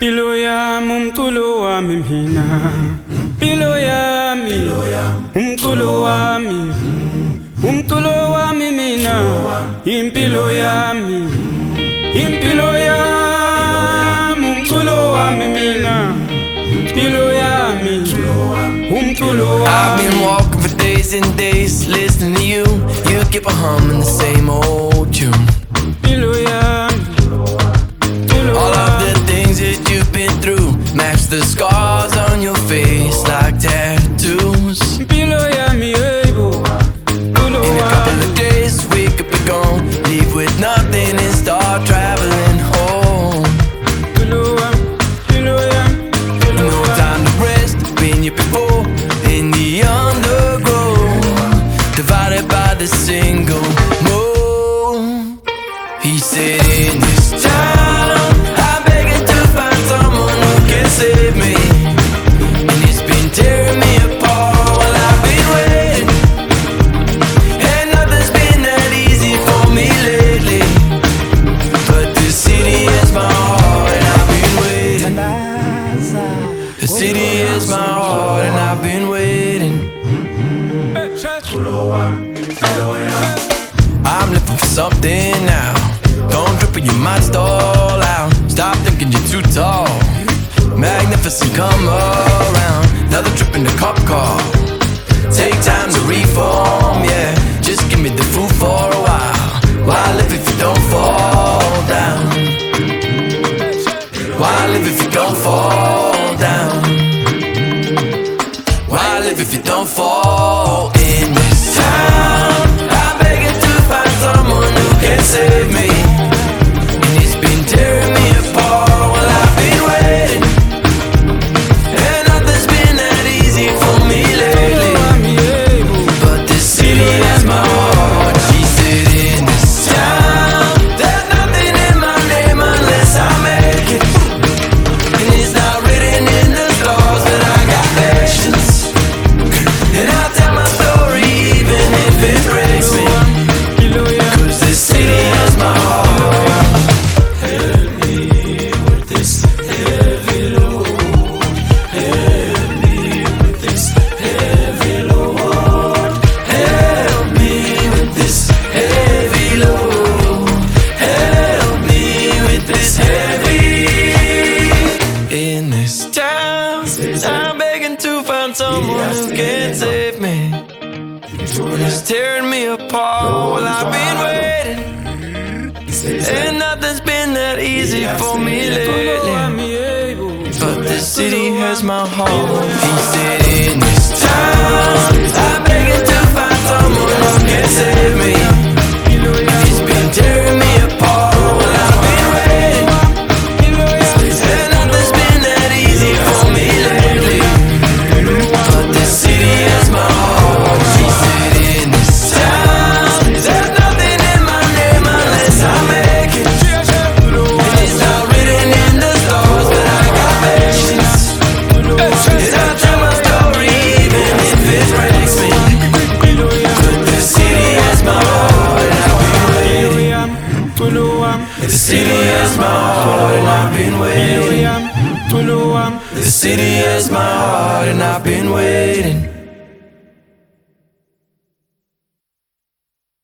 Mpilo yami umculo wami mina Mpilo yami umculo wami umculo wami mina impilo yami impilo yami umculo wami mina impilo yami umculo I've been walking for days and days listening to you. You keep on humming the same old tune. impilo the scars on your face like tattoos. impilo yami yebo umculo In a couple of days, we could be gone. Leave with nothing and start traveling home. impilo wami impilo yami impilo No time to rest, been here before. In the undergrowth, divided by the single I'm looking for something now. Don't trip or you might stall out. Stop thinking you're too tall. Magnificent, come around. Another trip in the cop car. Take time to reform, yeah. Just give me the food for a while. Why live if you don't fall down? Why live if you don't fall down? Why live if you don't fall to find someone who can save me. It's tearing me apart while I've been waiting. And nothing's been that easy for me lately. But the city has my heart. He said, In this town, I'm begging to find someone who can save me. The city has my heart and I've been waiting. yami impilo wami The city has my heart and I've been waiting.